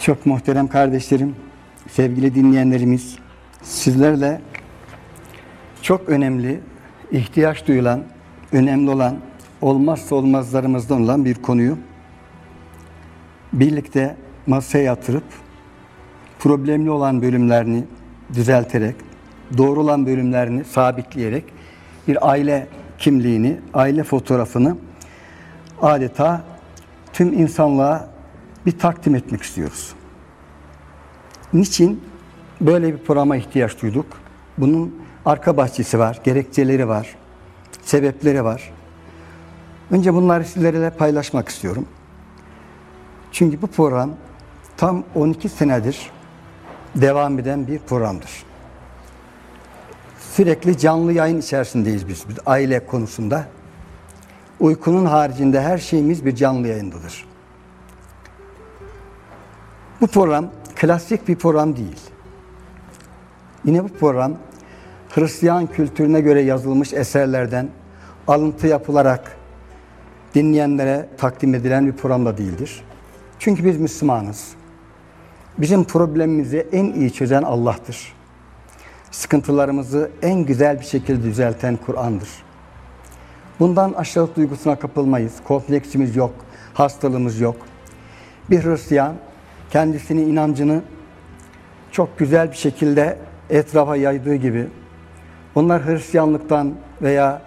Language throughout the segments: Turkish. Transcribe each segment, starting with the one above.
Çok muhterem kardeşlerim, sevgili dinleyenlerimiz, sizlerle çok önemli, ihtiyaç duyulan, önemli olan, olmazsa olmazlarımızdan olan bir konuyu birlikte masaya yatırıp problemli olan bölümlerini düzelterek, doğru olan bölümlerini sabitleyerek bir aile kimliğini, aile fotoğrafını adeta tüm insanlığa bir takdim etmek istiyoruz. Niçin böyle bir programa ihtiyaç duyduk? Bunun arka bahçesi var, gerekçeleri var, sebepleri var. Önce bunları sizlerle paylaşmak istiyorum. Çünkü bu program tam 12 senedir devam eden bir programdır. Sürekli canlı yayın içerisindeyiz biz, biz aile konusunda. Uykunun haricinde her şeyimiz bir canlı yayındadır. Bu program klasik bir program değil. Yine bu program Hristiyan kültürüne göre yazılmış eserlerden alıntı yapılarak dinleyenlere takdim edilen bir program da değildir. Çünkü biz Müslümanız. Bizim problemimizi en iyi çözen Allah'tır. Sıkıntılarımızı en güzel bir şekilde düzelten Kur'an'dır. Bundan aşağılık duygusuna kapılmayız. Kompleksimiz yok, hastalığımız yok. Bir Hristiyan kendisini, inancını çok güzel bir şekilde etrafa yaydığı gibi, onlar Hristiyanlıktan veya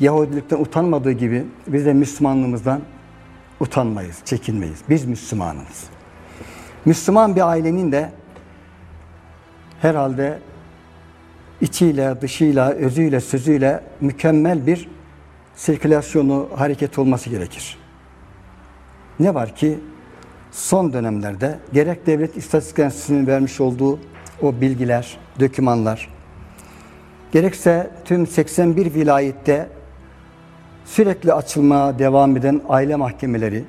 Yahudilikten utanmadığı gibi biz de Müslümanlığımızdan utanmayız, çekinmeyiz. Biz Müslümanız. Müslüman bir ailenin de herhalde içiyle, dışıyla, özüyle, sözüyle mükemmel bir sirkülasyonu, hareket olması gerekir. Ne var ki son dönemlerde gerek devlet istatistik enstitüsünün vermiş olduğu o bilgiler, dokümanlar, gerekse tüm 81 vilayette sürekli açılmaya devam eden aile mahkemeleri,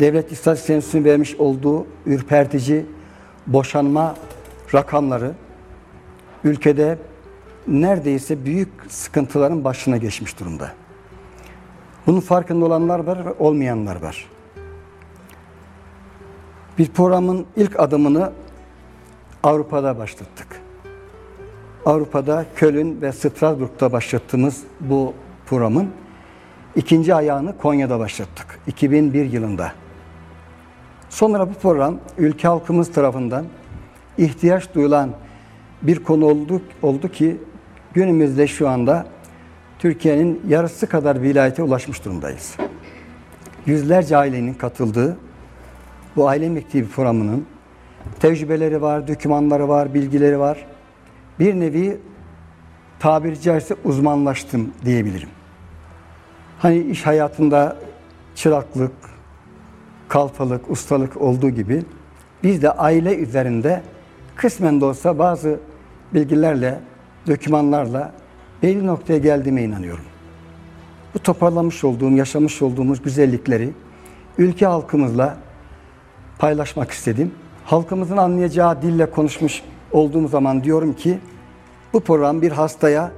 devlet istatistik enstitüsünün vermiş olduğu ürpertici boşanma rakamları ülkede neredeyse büyük sıkıntıların başına geçmiş durumda. Bunun farkında olanlar var ve olmayanlar var. Bir programın ilk adımını Avrupa'da başlattık. Avrupa'da Köln ve Strasbourg'da başlattığımız bu programın ikinci ayağını Konya'da başlattık 2001 yılında. Sonra bu program ülke halkımız tarafından ihtiyaç duyulan bir konu oldu, oldu ki günümüzde şu anda Türkiye'nin yarısı kadar vilayete ulaşmış durumdayız. Yüzlerce ailenin katıldığı bu aile mektebi programının tecrübeleri var, dokümanları var, bilgileri var. Bir nevi tabiri caizse uzmanlaştım diyebilirim. Hani iş hayatında çıraklık, kalfalık, ustalık olduğu gibi biz de aile üzerinde kısmen de olsa bazı bilgilerle, dokümanlarla belli noktaya geldiğime inanıyorum. Bu toparlamış olduğum, yaşamış olduğumuz güzellikleri ülke halkımızla paylaşmak istedim. Halkımızın anlayacağı dille konuşmuş olduğum zaman diyorum ki bu program bir hastaya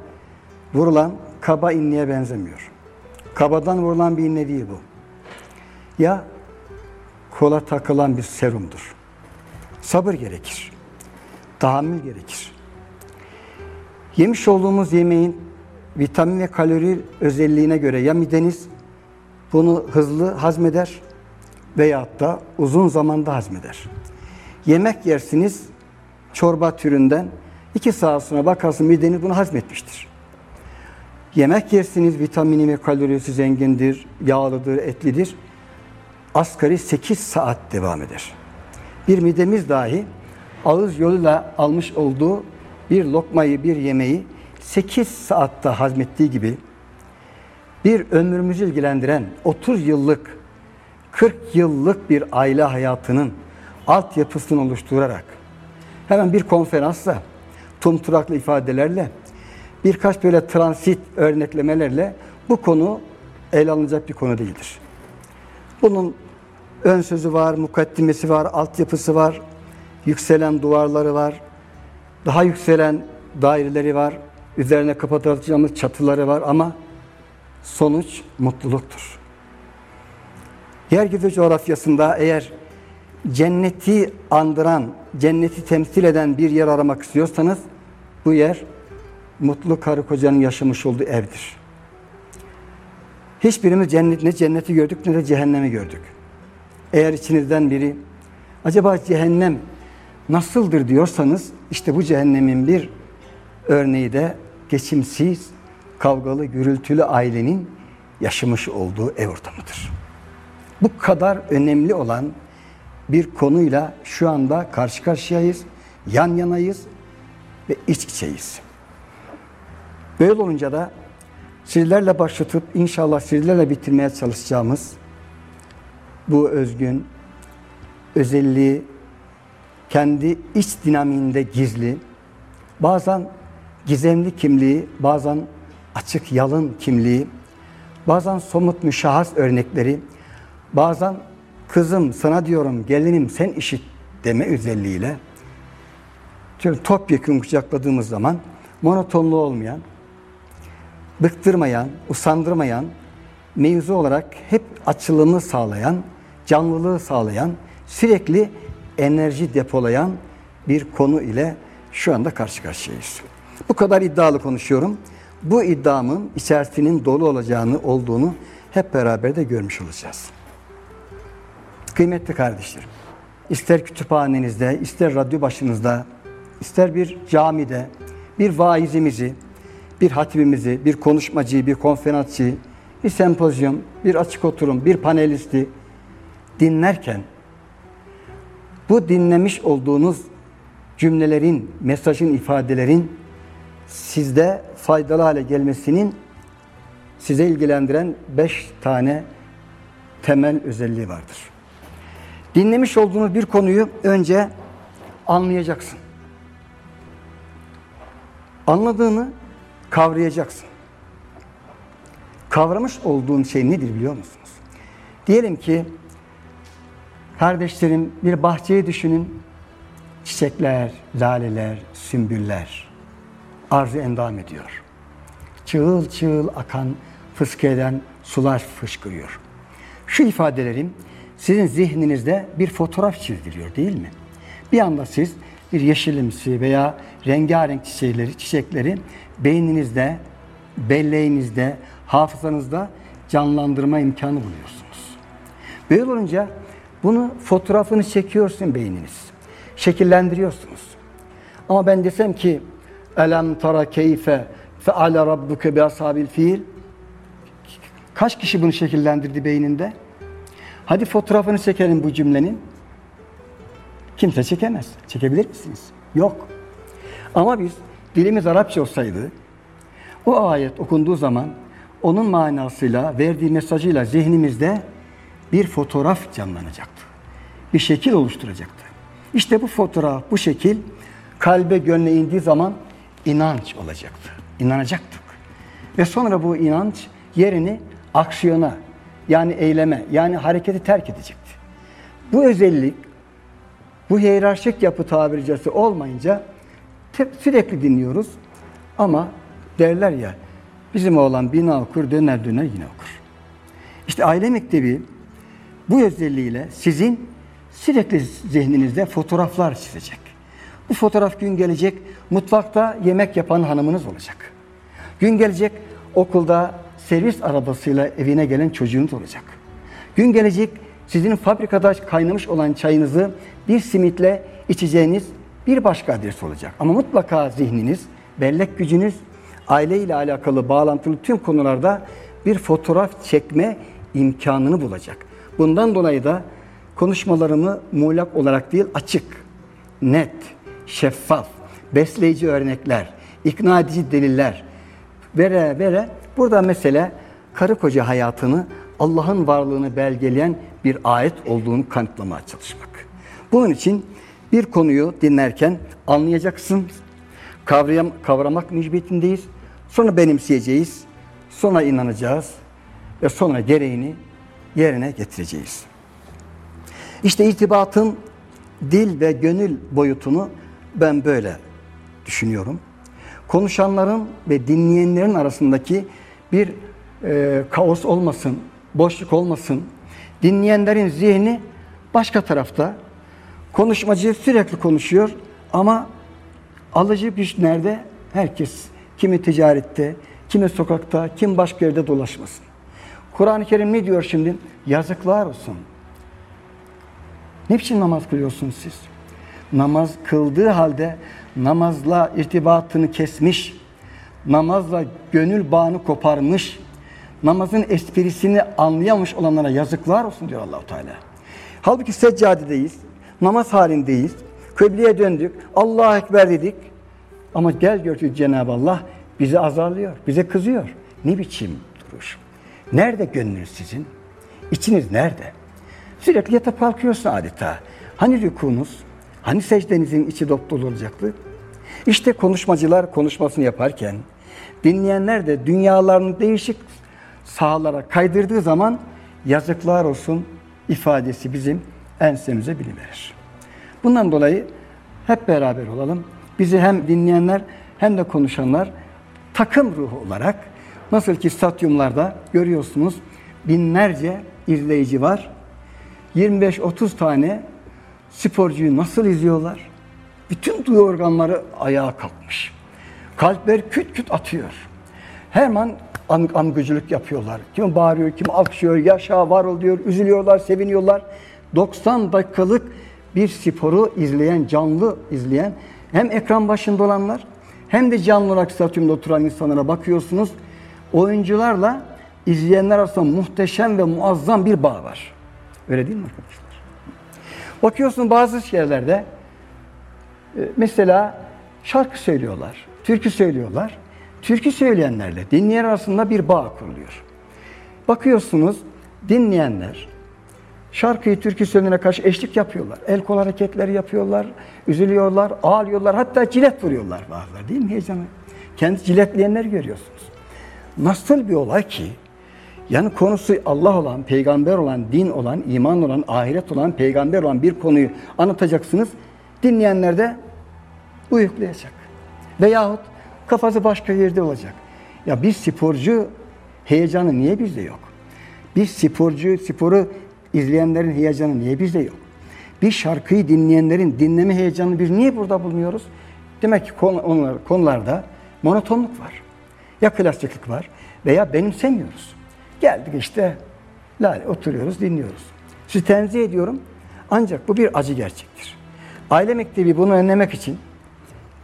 vurulan kaba inliğe benzemiyor. Kabadan vurulan bir inne değil bu. Ya kola takılan bir serumdur. Sabır gerekir. Tahammül gerekir. Yemiş olduğumuz yemeğin vitamin ve kalori özelliğine göre ya mideniz bunu hızlı hazmeder veyahut da uzun zamanda hazmeder. Yemek yersiniz çorba türünden iki saat sonra bakarsın mideniz bunu hazmetmiştir. Yemek yersiniz vitamini ve kalorisi zengindir, yağlıdır, etlidir. Asgari 8 saat devam eder. Bir midemiz dahi ağız yoluyla almış olduğu bir lokmayı, bir yemeği 8 saatte hazmettiği gibi bir ömrümüzü ilgilendiren 30 yıllık, 40 yıllık bir aile hayatının altyapısını oluşturarak hemen bir konferansla, tumturaklı ifadelerle, birkaç böyle transit örneklemelerle bu konu ele alınacak bir konu değildir. Bunun ön sözü var, mukaddimesi var, altyapısı var, yükselen duvarları var, daha yükselen daireleri var, üzerine kapatacağımız çatıları var ama sonuç mutluluktur. Yeryüzü coğrafyasında eğer cenneti andıran, cenneti temsil eden bir yer aramak istiyorsanız bu yer mutlu karı kocanın yaşamış olduğu evdir. Hiçbirimiz cennet, ne cenneti gördük ne de cehennemi gördük. Eğer içinizden biri acaba cehennem nasıldır diyorsanız işte bu cehennemin bir örneği de geçimsiz, kavgalı, gürültülü ailenin yaşamış olduğu ev ortamıdır. Bu kadar önemli olan bir konuyla şu anda karşı karşıyayız, yan yanayız ve iç içeyiz. Böyle olunca da sizlerle başlatıp inşallah sizlerle bitirmeye çalışacağımız bu özgün, özelliği kendi iç dinamiğinde gizli, bazen gizemli kimliği, bazen açık yalın kimliği, bazen somut müşahhas örnekleri, bazen kızım sana diyorum gelinim sen işit deme özelliğiyle şöyle topyekun kucakladığımız zaman monotonlu olmayan, bıktırmayan, usandırmayan, mevzu olarak hep açılımı sağlayan, canlılığı sağlayan, sürekli enerji depolayan bir konu ile şu anda karşı karşıyayız. Bu kadar iddialı konuşuyorum. Bu iddiamın içerisinin dolu olacağını, olduğunu hep beraber de görmüş olacağız. Kıymetli kardeşlerim, ister kütüphanenizde, ister radyo başınızda, ister bir camide, bir vaizimizi, bir hatibimizi, bir konuşmacıyı, bir konferansçıyı, bir sempozyum, bir açık oturum, bir panelisti dinlerken bu dinlemiş olduğunuz cümlelerin, mesajın, ifadelerin sizde faydalı hale gelmesinin size ilgilendiren beş tane temel özelliği vardır. Dinlemiş olduğunuz bir konuyu önce anlayacaksın. Anladığını kavrayacaksın. Kavramış olduğun şey nedir biliyor musunuz? Diyelim ki kardeşlerim bir bahçeyi düşünün. Çiçekler, laleler, sümbüller arzı endam ediyor. Çığıl çığıl akan, fıskeden sular fışkırıyor. Şu ifadelerim sizin zihninizde bir fotoğraf çizdiriyor değil mi? Bir anda siz bir yeşilimsi veya rengarenk çiçekleri, çiçekleri beyninizde, belleğinizde, hafızanızda canlandırma imkanı buluyorsunuz. Böyle olunca bunu fotoğrafını çekiyorsun beyniniz. Şekillendiriyorsunuz. Ama ben desem ki Elem tara keyfe feale rabbuke bi ashabil fiil Kaç kişi bunu şekillendirdi beyninde? Hadi fotoğrafını çekelim bu cümlenin. Kimse çekemez. Çekebilir misiniz? Yok. Ama biz dilimiz Arapça olsaydı o ayet okunduğu zaman onun manasıyla, verdiği mesajıyla zihnimizde bir fotoğraf canlanacaktı. Bir şekil oluşturacaktı. İşte bu fotoğraf, bu şekil kalbe, gönle indiği zaman inanç olacaktı. İnanacaktık. Ve sonra bu inanç yerini aksiyona, yani eyleme, yani hareketi terk edecekti. Bu özellik, bu hiyerarşik yapı tabircisi olmayınca sürekli dinliyoruz ama derler ya bizim oğlan bina okur döner döner yine okur. İşte aile mektebi bu özelliğiyle sizin sürekli zihninizde fotoğraflar çizecek. Bu fotoğraf gün gelecek mutfakta yemek yapan hanımınız olacak. Gün gelecek okulda servis arabasıyla evine gelen çocuğunuz olacak. Gün gelecek sizin fabrikada kaynamış olan çayınızı bir simitle içeceğiniz bir başka adres olacak. Ama mutlaka zihniniz, bellek gücünüz, aile ile alakalı bağlantılı tüm konularda bir fotoğraf çekme imkanını bulacak. Bundan dolayı da konuşmalarımı muğlak olarak değil açık, net, şeffaf, besleyici örnekler, ikna edici deliller vere vere burada mesele karı koca hayatını Allah'ın varlığını belgeleyen bir ayet olduğunu kanıtlamaya çalışmak. Bunun için bir konuyu dinlerken anlayacaksın, kavrayam, kavramak mecburiyetindeyiz. Sonra benimseyeceğiz, sonra inanacağız ve sonra gereğini yerine getireceğiz. İşte irtibatın dil ve gönül boyutunu ben böyle düşünüyorum. Konuşanların ve dinleyenlerin arasındaki bir e, kaos olmasın, boşluk olmasın. Dinleyenlerin zihni başka tarafta, Konuşmacı sürekli konuşuyor ama alıcı güç nerede? Herkes. Kimi ticarette, kimi sokakta, kim başka yerde dolaşmasın. Kur'an-ı Kerim ne diyor şimdi? Yazıklar olsun. Ne biçim namaz kılıyorsunuz siz? Namaz kıldığı halde namazla irtibatını kesmiş, namazla gönül bağını koparmış, namazın esprisini anlayamış olanlara yazıklar olsun diyor Allahu Teala. Halbuki seccadedeyiz, namaz halindeyiz, kıbleye döndük, Allahu Ekber dedik. Ama gel gör Cenab-ı Allah bizi azarlıyor, bize kızıyor. Ne biçim duruş? Nerede gönlünüz sizin? İçiniz nerede? Sürekli yatıp kalkıyorsun adeta. Hani rükunuz? Hani secdenizin içi dop dolu olacaktı? İşte konuşmacılar konuşmasını yaparken dinleyenler de dünyalarını değişik sahalara kaydırdığı zaman yazıklar olsun ifadesi bizim ensemize biliverir. Bundan dolayı hep beraber olalım. Bizi hem dinleyenler hem de konuşanlar takım ruhu olarak nasıl ki stadyumlarda görüyorsunuz binlerce izleyici var. 25-30 tane sporcuyu nasıl izliyorlar? Bütün duyu organları ayağa kalkmış. Kalpler küt küt atıyor. Hemen an, angıcılık yapıyorlar. Kim bağırıyor, kim alkışlıyor, yaşa var ol diyor, üzülüyorlar, seviniyorlar. 90 dakikalık bir sporu izleyen, canlı izleyen hem ekran başında olanlar hem de canlı olarak stadyumda oturan insanlara bakıyorsunuz. Oyuncularla izleyenler arasında muhteşem ve muazzam bir bağ var. Öyle değil mi arkadaşlar? Bakıyorsun bazı yerlerde mesela şarkı söylüyorlar, türkü söylüyorlar. Türkü söyleyenlerle dinleyen arasında bir bağ kuruluyor. Bakıyorsunuz dinleyenler şarkıyı, türkü söyleyene karşı eşlik yapıyorlar. El kol hareketleri yapıyorlar, üzülüyorlar, ağlıyorlar, hatta cilet vuruyorlar bazıları değil mi heyecanı? Kendi ciletleyenler görüyorsunuz. Nasıl bir olay ki yani konusu Allah olan, peygamber olan, din olan, iman olan, ahiret olan, peygamber olan bir konuyu anlatacaksınız. Dinleyenler de uyuklayacak. Veyahut kafası başka yerde olacak. Ya bir sporcu heyecanı niye bizde yok? Bir sporcu, sporu izleyenlerin heyecanı niye bizde yok? Bir şarkıyı dinleyenlerin dinleme heyecanını biz niye burada bulmuyoruz? Demek ki konu, onlar, konularda monotonluk var. Ya klasiklik var veya benimsemiyoruz. Geldik işte lale oturuyoruz, dinliyoruz. Sizi tenzih ediyorum. Ancak bu bir acı gerçektir. Aile Mektebi bunu önlemek için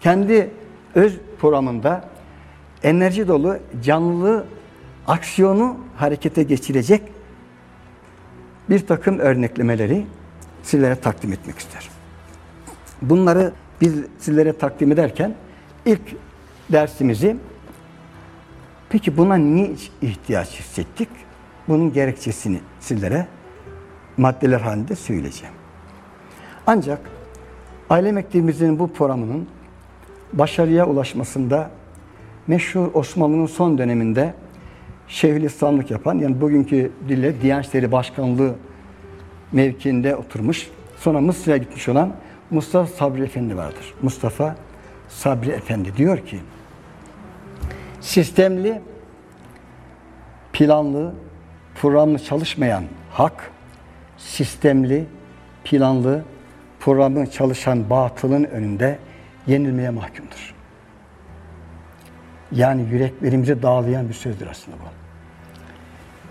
kendi öz programında enerji dolu, canlı aksiyonu harekete geçirecek bir takım örneklemeleri sizlere takdim etmek isterim. Bunları biz sizlere takdim ederken ilk dersimizi peki buna niye ihtiyaç hissettik? Bunun gerekçesini sizlere maddeler halinde söyleyeceğim. Ancak aile mektebimizin bu programının başarıya ulaşmasında meşhur Osmanlı'nın son döneminde Şeyhülislamlık yapan, yani bugünkü dille Diyanet İşleri Başkanlığı mevkiinde oturmuş, sonra Mısır'a gitmiş olan Mustafa Sabri Efendi vardır. Mustafa Sabri Efendi diyor ki, sistemli, planlı, programlı çalışmayan hak, sistemli, planlı, programlı çalışan batılın önünde yenilmeye mahkumdur. Yani yüreklerimizi dağlayan bir sözdür aslında bu.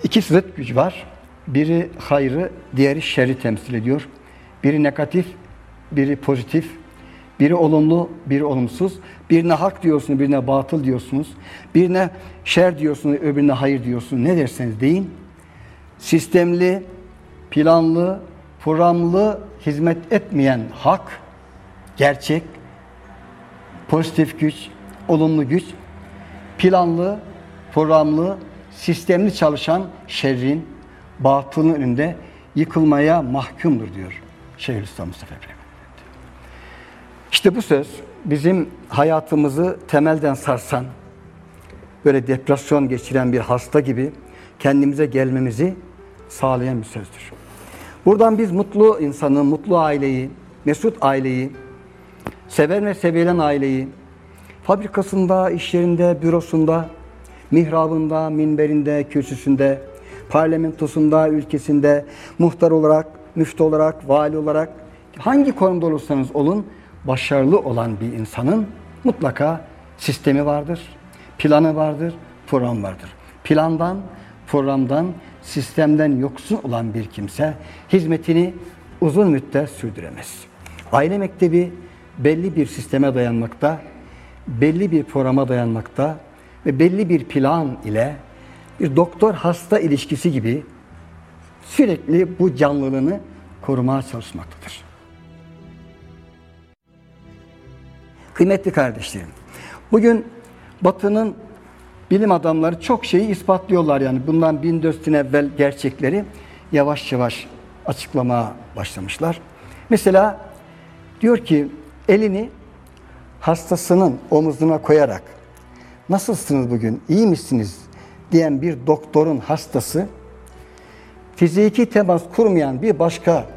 İki zıt güç var. Biri hayrı, diğeri şerri temsil ediyor. Biri negatif, biri pozitif. Biri olumlu, biri olumsuz. Birine hak diyorsunuz, birine batıl diyorsunuz. Birine şer diyorsunuz, öbürüne hayır diyorsunuz. Ne derseniz deyin. Sistemli, planlı, programlı hizmet etmeyen hak, gerçek, pozitif güç, olumlu güç, planlı, programlı, sistemli çalışan şerrin, batılın önünde yıkılmaya mahkumdur diyor Şeyhülislam Mustafa Efendi. İşte bu söz bizim hayatımızı temelden sarsan, böyle depresyon geçiren bir hasta gibi kendimize gelmemizi sağlayan bir sözdür. Buradan biz mutlu insanı, mutlu aileyi, mesut aileyi, seven ve sevilen aileyi, fabrikasında, iş yerinde, bürosunda, mihrabında, minberinde, kürsüsünde, parlamentosunda, ülkesinde, muhtar olarak, müftü olarak, vali olarak, hangi konumda olursanız olun başarılı olan bir insanın mutlaka sistemi vardır, planı vardır, program vardır. Plandan, programdan, sistemden yoksun olan bir kimse hizmetini uzun müddet sürdüremez. Aile mektebi belli bir sisteme dayanmakta, belli bir programa dayanmakta ve belli bir plan ile bir doktor hasta ilişkisi gibi sürekli bu canlılığını korumaya çalışmaktadır. Kıymetli kardeşlerim, bugün Batı'nın bilim adamları çok şeyi ispatlıyorlar yani bundan 1400 sene evvel gerçekleri yavaş yavaş açıklamaya başlamışlar. Mesela diyor ki elini hastasının omuzuna koyarak nasılsınız bugün, iyi misiniz diyen bir doktorun hastası fiziki temas kurmayan bir başka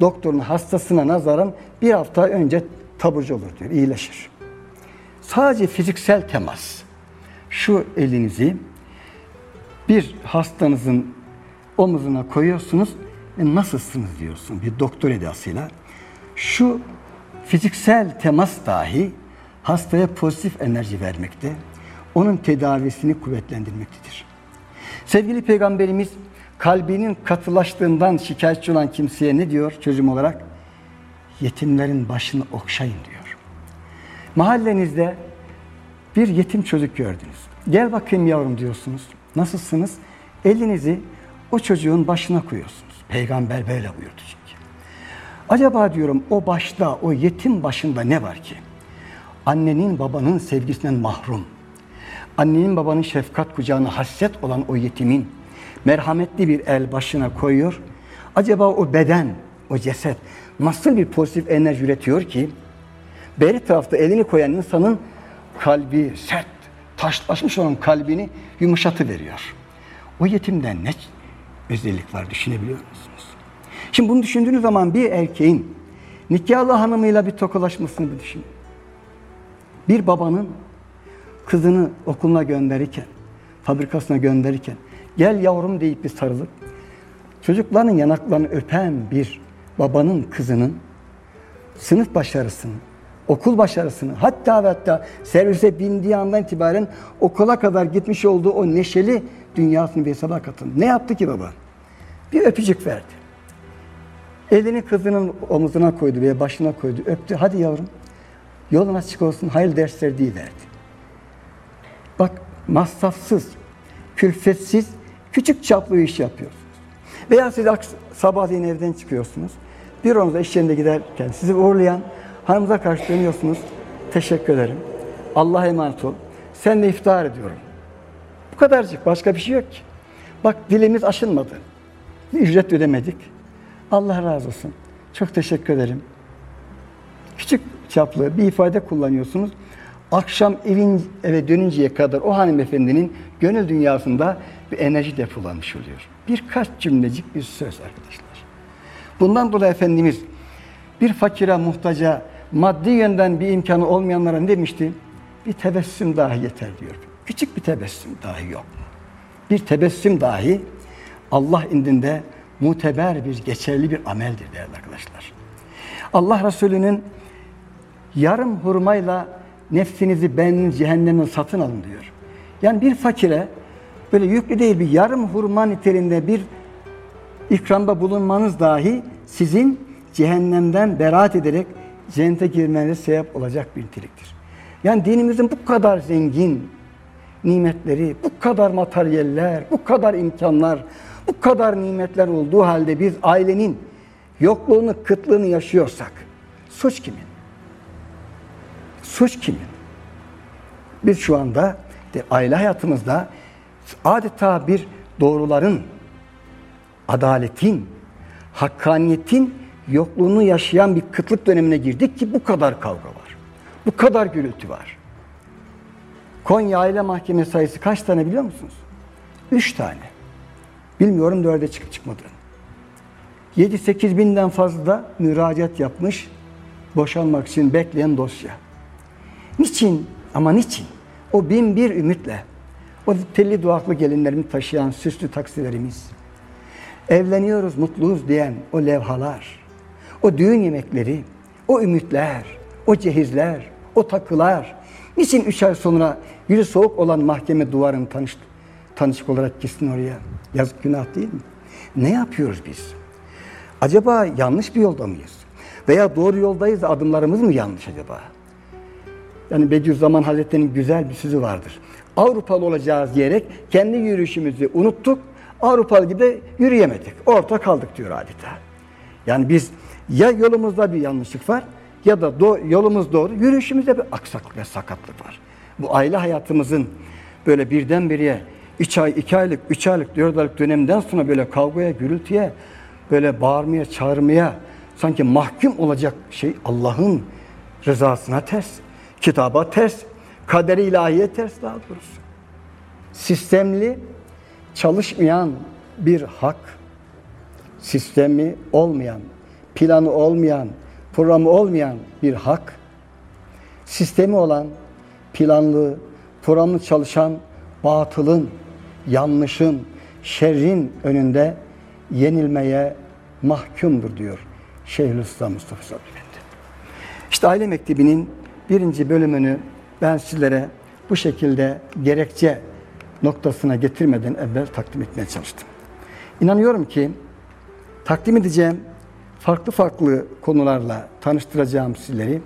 doktorun hastasına nazaran bir hafta önce taburcu olur diyor, iyileşir. Sadece fiziksel temas. Şu elinizi bir hastanızın omuzuna koyuyorsunuz ve nasılsınız diyorsun bir doktor edasıyla. Şu fiziksel temas dahi hastaya pozitif enerji vermekte, onun tedavisini kuvvetlendirmektedir. Sevgili Peygamberimiz kalbinin katılaştığından şikayetçi olan kimseye ne diyor çözüm olarak? Yetimlerin başını okşayın diyor. Mahallenizde bir yetim çocuk gördünüz. Gel bakayım yavrum diyorsunuz. Nasılsınız? Elinizi o çocuğun başına koyuyorsunuz. Peygamber böyle buyurdu. Acaba diyorum o başta, o yetim başında ne var ki? Annenin babanın sevgisinden mahrum. Annenin babanın şefkat kucağına hasret olan o yetimin merhametli bir el başına koyuyor. Acaba o beden, o ceset nasıl bir pozitif enerji üretiyor ki beri tarafta elini koyan insanın kalbi sert, taşlaşmış olan kalbini yumuşatı veriyor. O yetimden ne özellik var düşünebiliyor musunuz? Şimdi bunu düşündüğünüz zaman bir erkeğin nikahlı hanımıyla bir tokalaşmasını bir düşünün. Bir babanın kızını okuluna gönderirken, fabrikasına gönderirken gel yavrum deyip bir sarılıp çocukların yanaklarını öpen bir babanın kızının sınıf başarısını, okul başarısını hatta ve hatta servise bindiği andan itibaren okula kadar gitmiş olduğu o neşeli dünyasını bir hesaba katın. Ne yaptı ki baba? Bir öpücük verdi. Elini kızının omuzuna koydu veya başına koydu, öptü. Hadi yavrum, yolun açık olsun, hayırlı dersler diye verdi. Bak, masrafsız, külfetsiz, küçük çaplı iş yapıyorsunuz. Veya siz sabahleyin evden çıkıyorsunuz. Bir onuza iş yerinde giderken sizi uğurlayan hanımıza karşı dönüyorsunuz. Teşekkür ederim. Allah'a emanet ol. Seninle iftihar ediyorum. Bu kadarcık. Başka bir şey yok ki. Bak dilimiz aşınmadı. Ücret ödemedik. Allah razı olsun. Çok teşekkür ederim. Küçük çaplı bir ifade kullanıyorsunuz. Akşam evin eve dönünceye kadar o hanımefendinin gönül dünyasında bir enerji depolanmış oluyor. Birkaç cümlecik bir söz arkadaşlar. Bundan dolayı Efendimiz bir fakire, muhtaca, maddi yönden bir imkanı olmayanlara ne demişti? Bir tebessüm dahi yeter diyor. Küçük bir tebessüm dahi yok. Bir tebessüm dahi Allah indinde muteber bir, geçerli bir ameldir değerli arkadaşlar. Allah Resulü'nün yarım hurmayla nefsinizi benim cehennemin satın alın diyor. Yani bir fakire böyle yüklü değil bir yarım hurma niteliğinde bir ikramda bulunmanız dahi sizin cehennemden beraat ederek cennete girmenize sebep olacak bir niteliktir. Yani dinimizin bu kadar zengin nimetleri, bu kadar materyaller, bu kadar imkanlar, bu kadar nimetler olduğu halde biz ailenin yokluğunu, kıtlığını yaşıyorsak suç kimin? Suç kimin? Biz şu anda de aile hayatımızda adeta bir doğruların, adaletin, hakkaniyetin yokluğunu yaşayan bir kıtlık dönemine girdik ki bu kadar kavga var. Bu kadar gürültü var. Konya Aile Mahkeme sayısı kaç tane biliyor musunuz? Üç tane. Bilmiyorum dörde çıkıp çıkmadığını. 7-8 binden fazla müracaat yapmış boşanmak için bekleyen dosya. Niçin? Ama niçin? O bin bir ümitle, o telli duaklı gelinlerimi taşıyan süslü taksilerimiz, evleniyoruz, mutluyuz diyen o levhalar, o düğün yemekleri, o ümitler, o cehizler, o takılar, niçin üç ay sonra yüzü soğuk olan mahkeme duvarını tanış, tanışık olarak gitsin oraya? Yazık günah değil mi? Ne yapıyoruz biz? Acaba yanlış bir yolda mıyız? Veya doğru yoldayız da adımlarımız mı yanlış acaba? Yani Bediüzzaman Hazretleri'nin güzel bir sözü vardır. Avrupalı olacağız diyerek kendi yürüyüşümüzü unuttuk. Avrupalı gibi yürüyemedik. Orta kaldık diyor adeta. Yani biz ya yolumuzda bir yanlışlık var ya da do- yolumuz doğru, yürüyüşümüzde bir aksaklık ve sakatlık var. Bu aile hayatımızın böyle birdenbire 3 ay, 2 aylık, 3 aylık, 4 aylık dönemden sonra böyle kavgaya, gürültüye, böyle bağırmaya, çağırmaya sanki mahkum olacak şey Allah'ın rızasına ters, kitaba ters, kaderi ilahiye ters daha doğrusu. Sistemli, çalışmayan bir hak, sistemi olmayan, planı olmayan, programı olmayan bir hak, sistemi olan, planlı, programlı çalışan batılın, yanlışın, şerrin önünde yenilmeye mahkumdur diyor Şeyhülislam Mustafa Sabri. İşte aile mektebinin birinci bölümünü ben sizlere bu şekilde gerekçe noktasına getirmeden evvel takdim etmeye çalıştım. İnanıyorum ki takdim edeceğim farklı farklı konularla tanıştıracağım sizleri.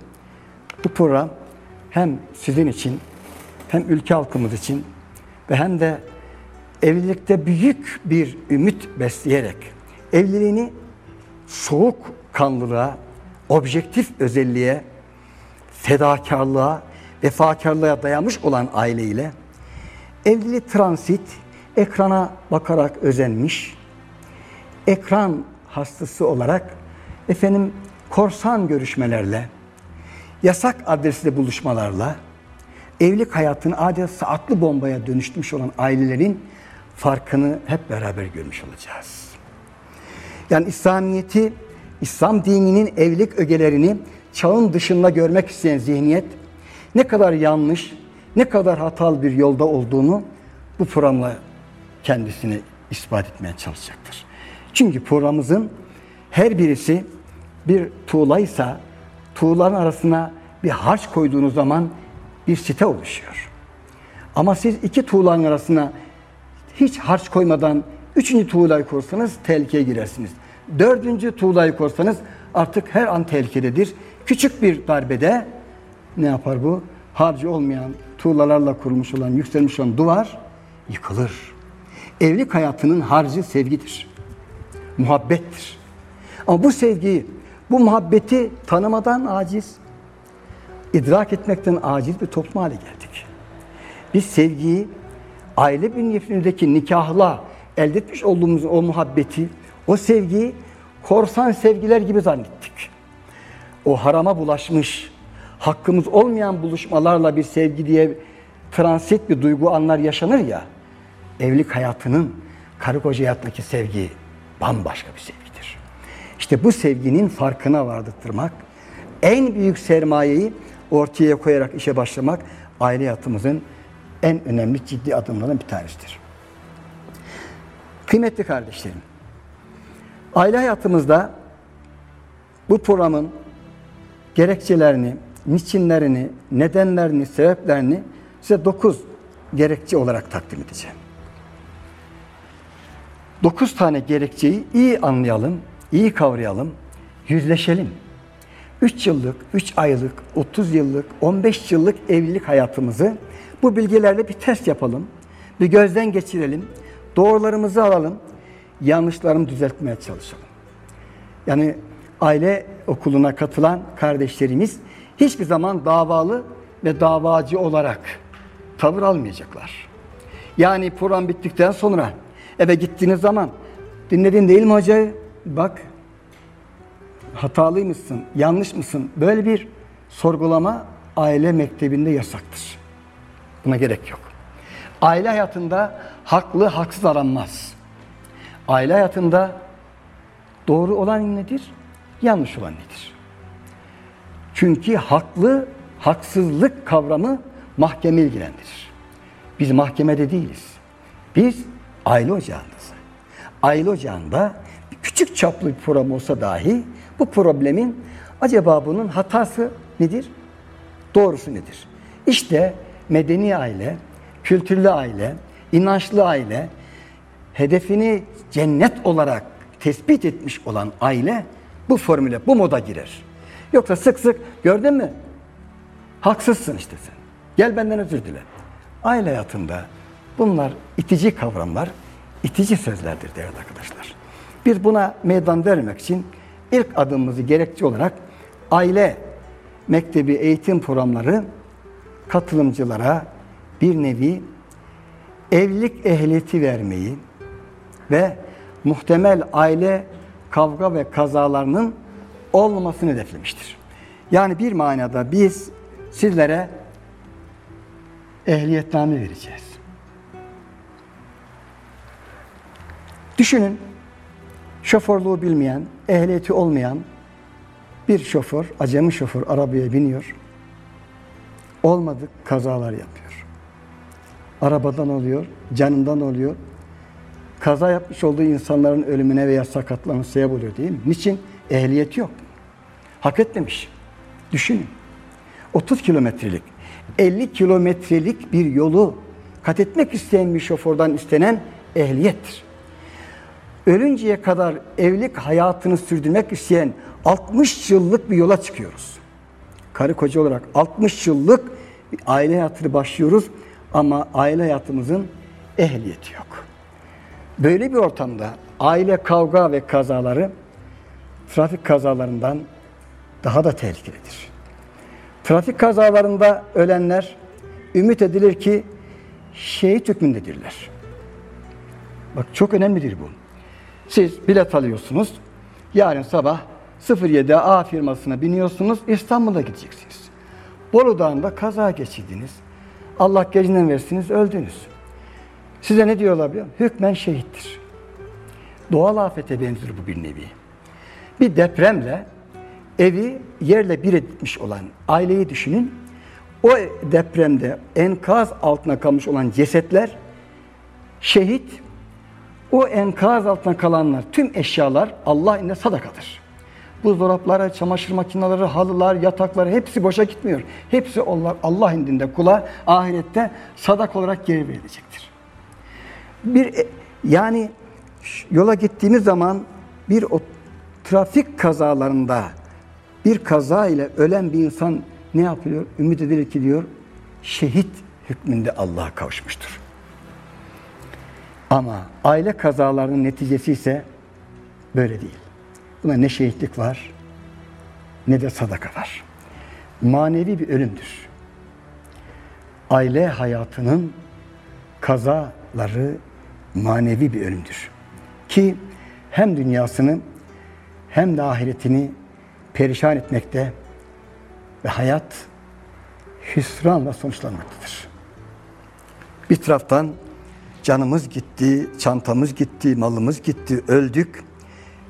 Bu program hem sizin için hem ülke halkımız için ve hem de evlilikte büyük bir ümit besleyerek evliliğini soğuk kanlılığa, objektif özelliğe, fedakarlığa, vefakarlığa dayanmış olan aileyle evliliği transit, ekrana bakarak özenmiş, ekran hastası olarak efendim korsan görüşmelerle, yasak adresli buluşmalarla evlilik hayatını adeta saatli bombaya dönüştürmüş olan ailelerin farkını hep beraber görmüş olacağız. Yani İslamiyeti, İslam dininin evlilik ögelerini çağın dışında görmek isteyen zihniyet ne kadar yanlış, ne kadar hatalı bir yolda olduğunu bu programla kendisini ispat etmeye çalışacaktır. Çünkü programımızın her birisi bir tuğlaysa tuğların arasına bir harç koyduğunuz zaman bir site oluşuyor. Ama siz iki tuğlanın arasına hiç harç koymadan üçüncü tuğlayı korsanız tehlikeye girersiniz. Dördüncü tuğlayı korsanız artık her an tehlikededir. Küçük bir darbede ne yapar bu? Harcı olmayan tuğlalarla kurulmuş olan, yükselmiş olan duvar yıkılır. Evlilik hayatının harcı sevgidir. Muhabbettir. Ama bu sevgiyi, bu muhabbeti tanımadan aciz, idrak etmekten aciz bir toplum hale geldik. Biz sevgiyi aile bünyesindeki nikahla elde etmiş olduğumuz o muhabbeti, o sevgiyi korsan sevgiler gibi zannettik. O harama bulaşmış, hakkımız olmayan buluşmalarla bir sevgi diye transit bir duygu anlar yaşanır ya, evlilik hayatının karı koca hayattaki sevgi bambaşka bir sevgidir. İşte bu sevginin farkına vardırtmak, en büyük sermayeyi ortaya koyarak işe başlamak aile hayatımızın en önemli ciddi adımlarından bir tanesidir. Kıymetli kardeşlerim, aile hayatımızda bu programın gerekçelerini, niçinlerini, nedenlerini, sebeplerini size dokuz gerekçe olarak takdim edeceğim. Dokuz tane gerekçeyi iyi anlayalım, iyi kavrayalım, yüzleşelim. 3 yıllık, 3 aylık, 30 yıllık, 15 yıllık evlilik hayatımızı bu bilgilerle bir test yapalım. Bir gözden geçirelim. Doğrularımızı alalım. Yanlışlarımı düzeltmeye çalışalım. Yani aile okuluna katılan kardeşlerimiz hiçbir zaman davalı ve davacı olarak tavır almayacaklar. Yani program bittikten sonra eve gittiğiniz zaman dinledin değil mi hocayı? Bak hatalıymışsın, yanlış mısın? Böyle bir sorgulama aile mektebinde yasaktır. Buna gerek yok. Aile hayatında haklı haksız aranmaz. Aile hayatında doğru olan nedir? Yanlış olan nedir? Çünkü haklı haksızlık kavramı mahkeme ilgilendirir. Biz mahkemede değiliz. Biz aile ocağındayız. Aile ocağında küçük çaplı bir program olsa dahi bu problemin acaba bunun hatası nedir? Doğrusu nedir? İşte medeni aile, kültürlü aile, inançlı aile, hedefini cennet olarak tespit etmiş olan aile bu formüle, bu moda girer. Yoksa sık sık gördün mü? Haksızsın işte sen. Gel benden özür dile. Aile hayatında bunlar itici kavramlar, itici sözlerdir değerli arkadaşlar. Biz buna meydan vermek için ilk adımımızı gerekçe olarak aile mektebi eğitim programları katılımcılara bir nevi evlilik ehliyeti vermeyi ve muhtemel aile kavga ve kazalarının olmamasını hedeflemiştir. Yani bir manada biz sizlere ehliyetname vereceğiz. Düşünün, şoförlüğü bilmeyen, ehliyeti olmayan bir şoför, acemi şoför arabaya biniyor. Olmadık kazalar yapıyor. Arabadan oluyor, canından oluyor. Kaza yapmış olduğu insanların ölümüne veya sakatlanmasına sebep oluyor değil mi? Niçin? Ehliyeti yok. Hak etmemiş. Düşünün. 30 kilometrelik, 50 kilometrelik bir yolu kat etmek isteyen bir şoförden istenen ehliyettir. Ölünceye kadar evlilik hayatını sürdürmek isteyen 60 yıllık bir yola çıkıyoruz. Karı koca olarak 60 yıllık bir aile hayatını başlıyoruz ama aile hayatımızın ehliyeti yok. Böyle bir ortamda aile kavga ve kazaları trafik kazalarından daha da tehlikelidir. Trafik kazalarında ölenler ümit edilir ki şehit hükmündedirler. Bak çok önemlidir bu. Siz bilet alıyorsunuz. Yarın sabah 07A firmasına biniyorsunuz. İstanbul'a gideceksiniz. Bolu Dağı'nda kaza geçirdiniz. Allah gecinden versiniz öldünüz. Size ne diyorlar biliyor musun? Hükmen şehittir. Doğal afete benzer bu bir nevi. Bir depremle evi yerle bir etmiş olan aileyi düşünün. O depremde enkaz altına kalmış olan cesetler şehit, o enkaz altına kalanlar, tüm eşyalar Allah inde sadakadır. Buzdolapları, çamaşır makineleri, halılar, yataklar hepsi boşa gitmiyor. Hepsi onlar Allah indinde kula ahirette sadak olarak geri verilecektir. Bir e, yani yola gittiğimiz zaman bir o trafik kazalarında bir kaza ile ölen bir insan ne yapıyor? Ümit edilir ki diyor şehit hükmünde Allah'a kavuşmuştur. Ama aile kazalarının neticesi ise böyle değil. Buna ne şehitlik var ne de sadaka var. Manevi bir ölümdür. Aile hayatının kazaları manevi bir ölümdür. Ki hem dünyasını hem de ahiretini perişan etmekte ve hayat hüsranla sonuçlanmaktadır. Bir taraftan canımız gitti, çantamız gitti, malımız gitti, öldük.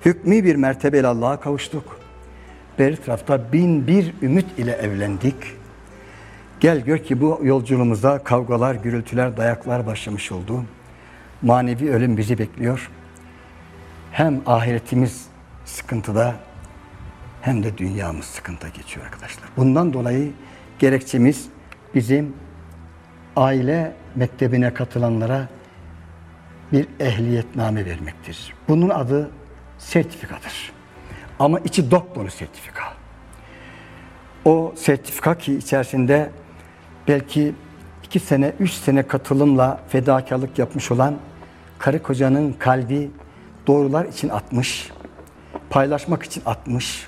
Hükmü bir mertebeyle Allah'a kavuştuk. Bir tarafta bin bir ümit ile evlendik. Gel gör ki bu yolculuğumuzda kavgalar, gürültüler, dayaklar başlamış oldu. Manevi ölüm bizi bekliyor. Hem ahiretimiz sıkıntıda hem de dünyamız sıkıntı geçiyor arkadaşlar. Bundan dolayı gerekçemiz bizim aile mektebine katılanlara bir ehliyetname vermektir. Bunun adı sertifikadır. Ama içi dop dolu sertifika. O sertifika ki içerisinde belki iki sene, üç sene katılımla fedakarlık yapmış olan karı kocanın kalbi doğrular için atmış, paylaşmak için atmış.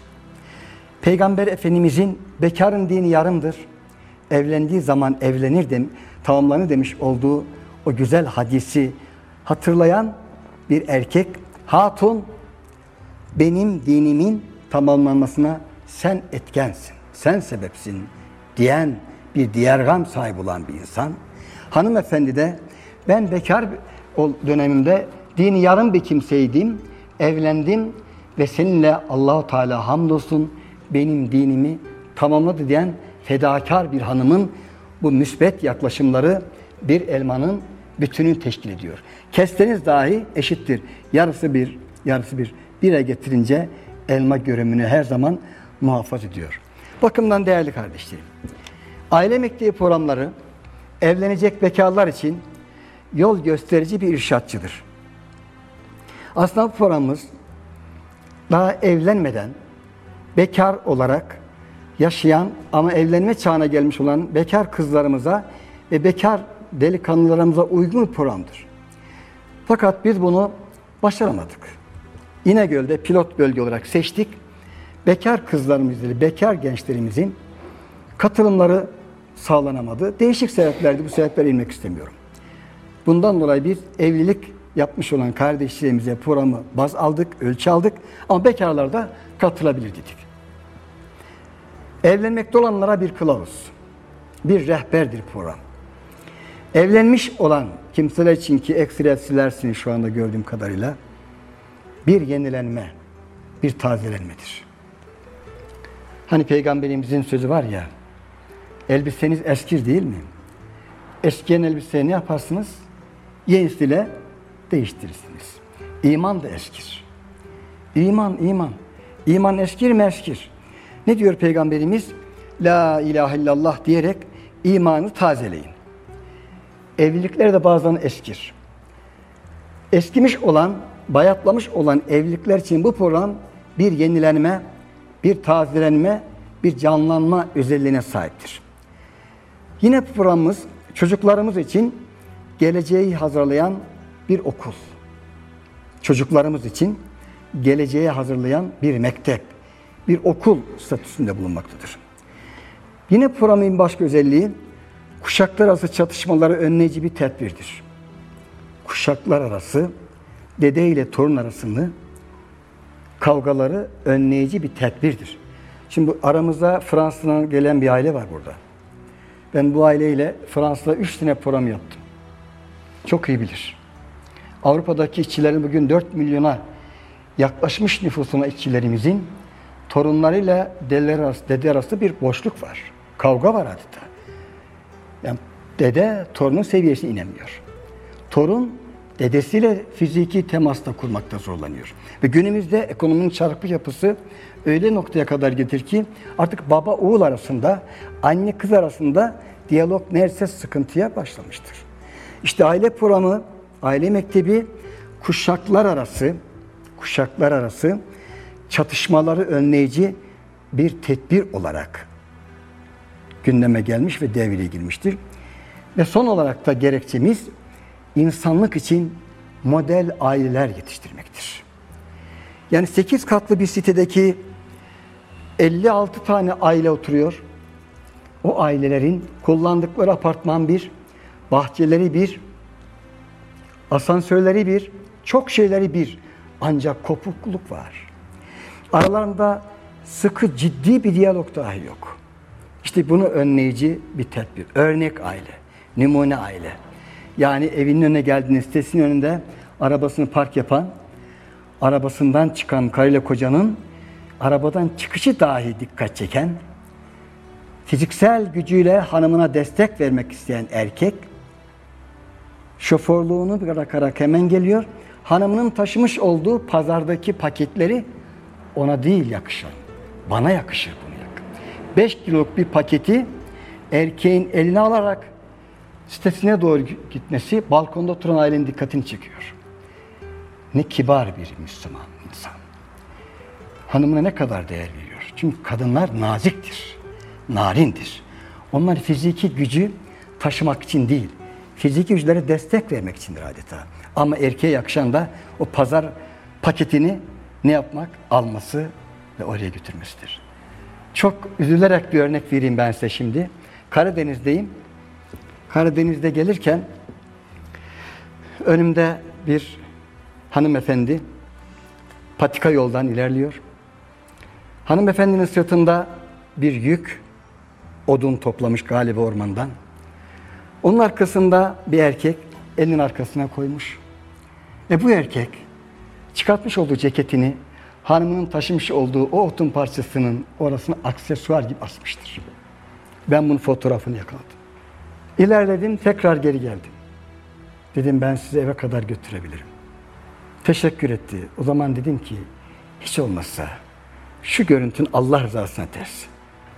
Peygamber Efendimizin bekarın dini yarımdır. Evlendiği zaman evlenir dem tamamlanır demiş olduğu o güzel hadisi hatırlayan bir erkek hatun benim dinimin tamamlanmasına sen etkensin, sen sebepsin diyen bir diğer gam sahibi olan bir insan. Hanımefendi de ben bekar dönemimde dini yarım bir kimseydim, evlendim ve seninle Allahu Teala hamdolsun benim dinimi tamamladı diyen fedakar bir hanımın bu müsbet yaklaşımları bir elmanın bütününü teşkil ediyor. Kesteniz dahi eşittir. Yarısı bir, yarısı bir bir ay getirince elma görümünü her zaman muhafaza ediyor. Bakımdan değerli kardeşlerim, aile mektebi programları evlenecek bekarlar için yol gösterici bir irşatçıdır. Aslında bu programımız daha evlenmeden bekar olarak yaşayan ama evlenme çağına gelmiş olan bekar kızlarımıza ve bekar delikanlılarımıza uygun bir programdır. Fakat biz bunu başaramadık. İnegöl'de pilot bölge olarak seçtik. Bekar kızlarımızın, bekar gençlerimizin katılımları sağlanamadı. Değişik sebeplerdi. Bu sebeplere inmek istemiyorum. Bundan dolayı biz evlilik yapmış olan kardeşlerimize programı baz aldık, ölçü aldık ama bekarlar da katılabilir dedik. Evlenmekte olanlara bir kılavuz, bir rehberdir program. Evlenmiş olan kimseler için ki ekstriyat silersiniz şu anda gördüğüm kadarıyla bir yenilenme, bir tazelenmedir. Hani peygamberimizin sözü var ya, elbiseniz eskir değil mi? Eskiyen elbiseyi ne yaparsınız? Yenisiyle değiştirirsiniz. İman da eskir. İman, iman. İman eskir mi eskir? Ne diyor Peygamberimiz? La ilahe illallah diyerek imanı tazeleyin. Evlilikler de bazen eskir. Eskimiş olan, bayatlamış olan evlilikler için bu program bir yenilenme, bir tazelenme, bir canlanma özelliğine sahiptir. Yine programımız çocuklarımız için geleceği hazırlayan bir okul. Çocuklarımız için geleceğe hazırlayan bir mektep, bir okul statüsünde bulunmaktadır. Yine programın başka özelliği kuşaklar arası çatışmaları önleyici bir tedbirdir. Kuşaklar arası dede ile torun arasını kavgaları önleyici bir tedbirdir. Şimdi aramızda Fransa'dan gelen bir aile var burada. Ben bu aileyle Fransa'da 3 sene program yaptım. Çok iyi bilir. Avrupa'daki işçilerin bugün 4 milyona yaklaşmış nüfusuna işçilerimizin torunlarıyla dedeler arası, dede arasında bir boşluk var. Kavga var adeta. Yani dede torunun seviyesine inemiyor. Torun dedesiyle fiziki temasta kurmakta zorlanıyor. Ve günümüzde ekonominin çarpık yapısı öyle noktaya kadar getir ki artık baba oğul arasında, anne kız arasında diyalog neredeyse sıkıntıya başlamıştır. İşte aile programı, aile mektebi kuşaklar arası, kuşaklar arası çatışmaları önleyici bir tedbir olarak gündeme gelmiş ve devreye girmiştir. Ve son olarak da gerekçemiz insanlık için model aileler yetiştirmektir. Yani 8 katlı bir sitedeki 56 tane aile oturuyor. O ailelerin kullandıkları apartman bir, bahçeleri bir, asansörleri bir, çok şeyleri bir. Ancak kopukluk var. Aralarında sıkı ciddi bir diyalog dahi yok. İşte bunu önleyici bir tedbir. Örnek aile, numune aile. Yani evinin önüne geldiğiniz sitesinin önünde arabasını park yapan, arabasından çıkan karıyla kocanın arabadan çıkışı dahi dikkat çeken, fiziksel gücüyle hanımına destek vermek isteyen erkek, şoförlüğünü bırakarak hemen geliyor. Hanımının taşımış olduğu pazardaki paketleri ona değil yakışan, bana yakışır bunu yakın. 5 kiloluk bir paketi erkeğin eline alarak sitesine doğru gitmesi balkonda oturan ailenin dikkatini çekiyor. Ne kibar bir Müslüman insan. Hanımına ne kadar değer veriyor. Çünkü kadınlar naziktir, narindir. Onlar fiziki gücü taşımak için değil, fiziki güçlere destek vermek içindir adeta. Ama erkeğe yakışan da o pazar paketini ne yapmak? Alması ve oraya götürmesidir. Çok üzülerek bir örnek vereyim ben size şimdi. Karadeniz'deyim. Karadeniz'de gelirken önümde bir hanımefendi patika yoldan ilerliyor. Hanımefendinin sırtında bir yük, odun toplamış galiba ormandan. Onun arkasında bir erkek elinin arkasına koymuş. Ve bu erkek çıkartmış olduğu ceketini hanımının taşımış olduğu o otun parçasının orasına aksesuar gibi asmıştır. Ben bunun fotoğrafını yakaladım. İlerledim, tekrar geri geldim. Dedim ben sizi eve kadar götürebilirim. Teşekkür etti. O zaman dedim ki hiç olmazsa şu görüntün Allah rızasına ters.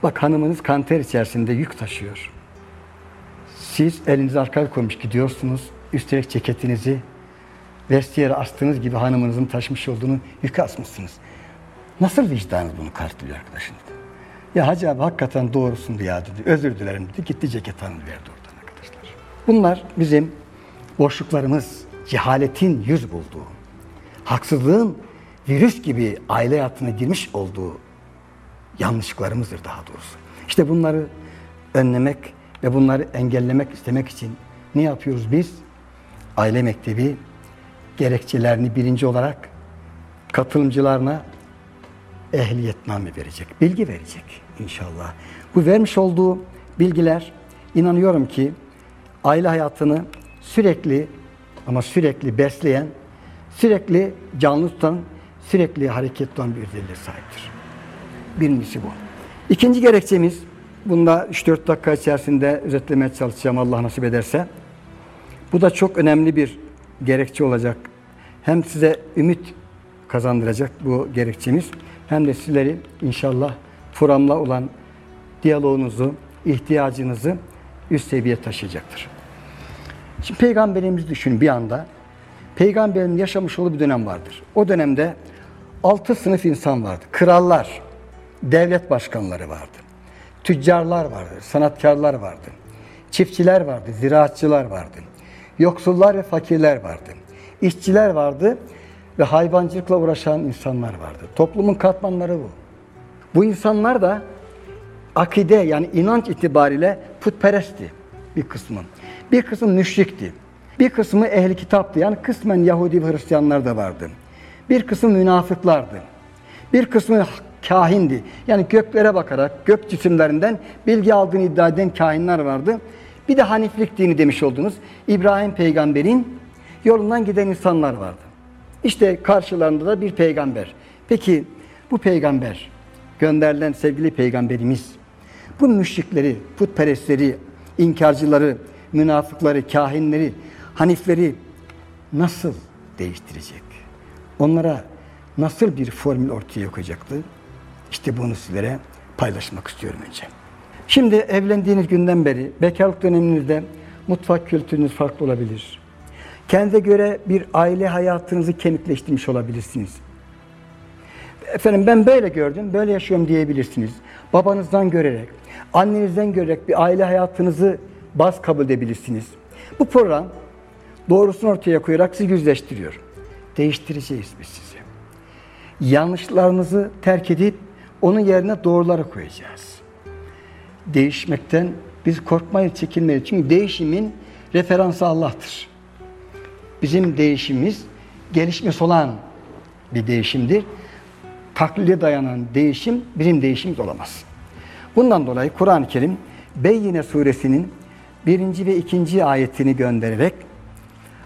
Bak hanımınız kanter içerisinde yük taşıyor. Siz elinizi arkaya koymuş gidiyorsunuz. Üstelik ceketinizi vestiyere astığınız gibi hanımınızın taşımış olduğunu yükü asmışsınız. Nasıl vicdanınız bunu karşılıyor arkadaşım dedi. Ya Hacı abi hakikaten doğrusun ya dedi. Özür dilerim dedi. Gitti ceket hanım verdi. Bunlar bizim boşluklarımız, cehaletin yüz bulduğu, haksızlığın virüs gibi aile hayatına girmiş olduğu yanlışlıklarımızdır daha doğrusu. İşte bunları önlemek ve bunları engellemek istemek için ne yapıyoruz biz? Aile mektebi gerekçelerini birinci olarak katılımcılarına ehliyetname verecek, bilgi verecek inşallah. Bu vermiş olduğu bilgiler inanıyorum ki aile hayatını sürekli ama sürekli besleyen, sürekli canlı tutan, sürekli hareket tutan bir özelliğe sahiptir. Birincisi bu. İkinci gerekçemiz, bunda 3-4 dakika içerisinde özetlemeye çalışacağım Allah nasip ederse. Bu da çok önemli bir gerekçe olacak. Hem size ümit kazandıracak bu gerekçemiz hem de sizleri inşallah programla olan diyaloğunuzu, ihtiyacınızı üst seviyeye taşıyacaktır. Şimdi peygamberimiz düşünün bir anda. Peygamberin yaşamış olduğu bir dönem vardır. O dönemde altı sınıf insan vardı. Krallar, devlet başkanları vardı. Tüccarlar vardı, sanatkarlar vardı. Çiftçiler vardı, ziraatçılar vardı. Yoksullar ve fakirler vardı. İşçiler vardı ve hayvancılıkla uğraşan insanlar vardı. Toplumun katmanları bu. Bu insanlar da akide yani inanç itibariyle putperestti bir kısmı. Bir kısmı müşrikti. Bir kısmı ehli kitaptı. Yani kısmen Yahudi ve Hristiyanlar da vardı. Bir kısmı münafıklardı. Bir kısmı kahindi. Yani göklere bakarak gök cisimlerinden bilgi aldığını iddia eden kahinler vardı. Bir de Haniflik dini demiş oldunuz. İbrahim peygamberin yolundan giden insanlar vardı. İşte karşılarında da bir peygamber. Peki bu peygamber, gönderilen sevgili peygamberimiz, bu müşrikleri, putperestleri, inkarcıları, münafıkları, kahinleri, hanifleri nasıl değiştirecek? Onlara nasıl bir formül ortaya koyacaktı? İşte bunu sizlere paylaşmak istiyorum önce. Şimdi evlendiğiniz günden beri bekarlık döneminizde mutfak kültürünüz farklı olabilir. Kendinize göre bir aile hayatınızı kemikleştirmiş olabilirsiniz. Efendim ben böyle gördüm, böyle yaşıyorum diyebilirsiniz. Babanızdan görerek, annenizden görerek bir aile hayatınızı baz kabul edebilirsiniz. Bu program doğrusunu ortaya koyarak sizi yüzleştiriyor. Değiştireceğiz biz sizi. Yanlışlarınızı terk edip onun yerine doğruları koyacağız. Değişmekten biz korkmayız, çekinmeyiz. Çünkü değişimin referansı Allah'tır. Bizim değişimimiz gelişmesi olan bir değişimdir. Taklide dayanan değişim bizim değişimimiz olamaz. Bundan dolayı Kur'an-ı Kerim Beyyine suresinin birinci ve ikinci ayetini göndererek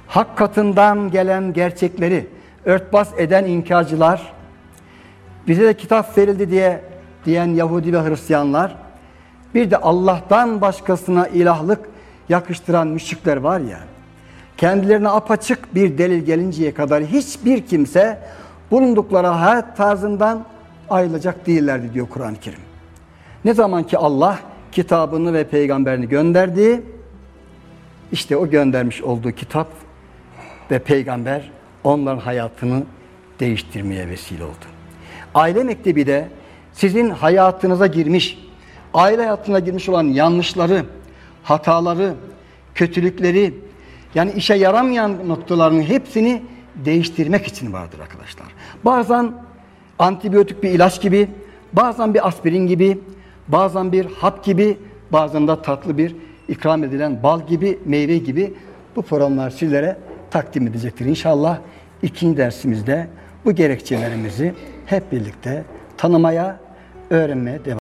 hak katından gelen gerçekleri örtbas eden inkarcılar, bize de kitap verildi diye diyen Yahudi ve Hristiyanlar, bir de Allah'tan başkasına ilahlık yakıştıran müşrikler var ya, kendilerine apaçık bir delil gelinceye kadar hiçbir kimse bulundukları hayat tarzından ayrılacak değillerdi diyor Kur'an-ı Kerim. Ne zaman ki Allah kitabını ve peygamberini gönderdi, işte o göndermiş olduğu kitap ve peygamber onların hayatını değiştirmeye vesile oldu. Aile mektebi de sizin hayatınıza girmiş, aile hayatına girmiş olan yanlışları, hataları, kötülükleri, yani işe yaramayan noktalarının hepsini değiştirmek için vardır arkadaşlar. Bazen antibiyotik bir ilaç gibi, bazen bir aspirin gibi, bazen bir hap gibi, bazen de tatlı bir ikram edilen bal gibi, meyve gibi bu programlar sizlere takdim edecektir. İnşallah ikinci dersimizde bu gerekçelerimizi hep birlikte tanımaya, öğrenmeye devam